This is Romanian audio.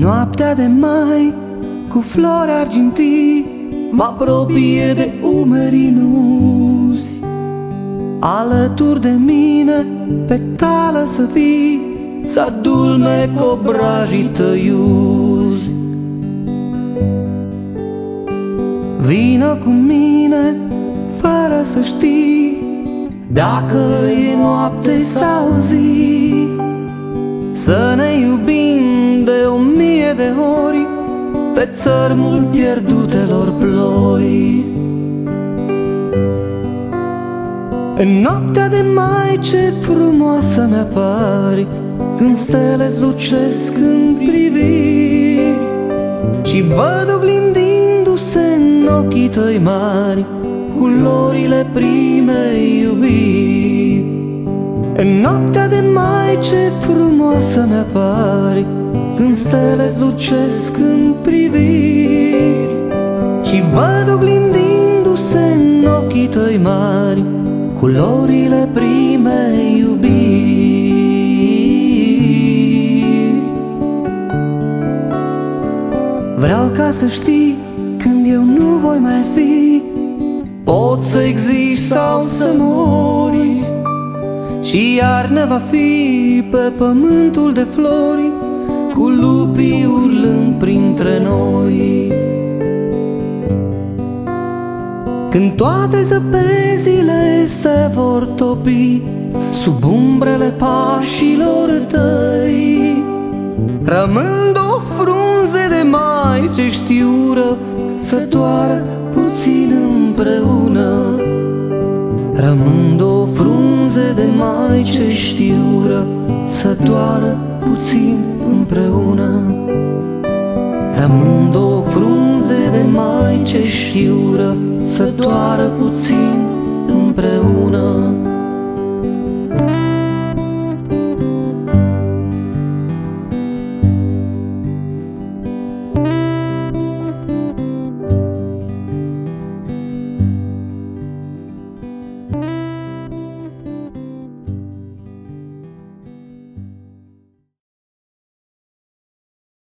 Noaptea de mai cu flori argintii Mă apropie de umerii nuzi. Alături de mine tală să fii Să adulme cobrajii tăiuzi Vină cu mine fără să știi Dacă e noapte sau zi. Să ne iubim de o mie de ori Pe țărmul pierdutelor ploi. În noaptea de mai ce frumoasă mi-apari Când stele lucesc în priviri. Și văd oglindindu-se în ochii tăi mari Culorile primei iubiri. În noaptea de mai ce frumoasă mi-apari Când stele lucesc în priviri Și văd oglindindu-se în ochii tăi mari culorile primei iubiri. Vreau ca să știi când eu nu voi mai fi Pot să existi sau să mori Și iarnă va fi pe pământul de flori Cu lupii urlând printre noi. Când toate zăpezile se vor topi Sub umbrele pașilor tăi Rămând o frunze de mai ce știură Să doară puțin împreună. Rămând o frunze de mai ce știură Să doară puțin împreună. Rămând o frunze de mai ce știură Să doară puțin împreună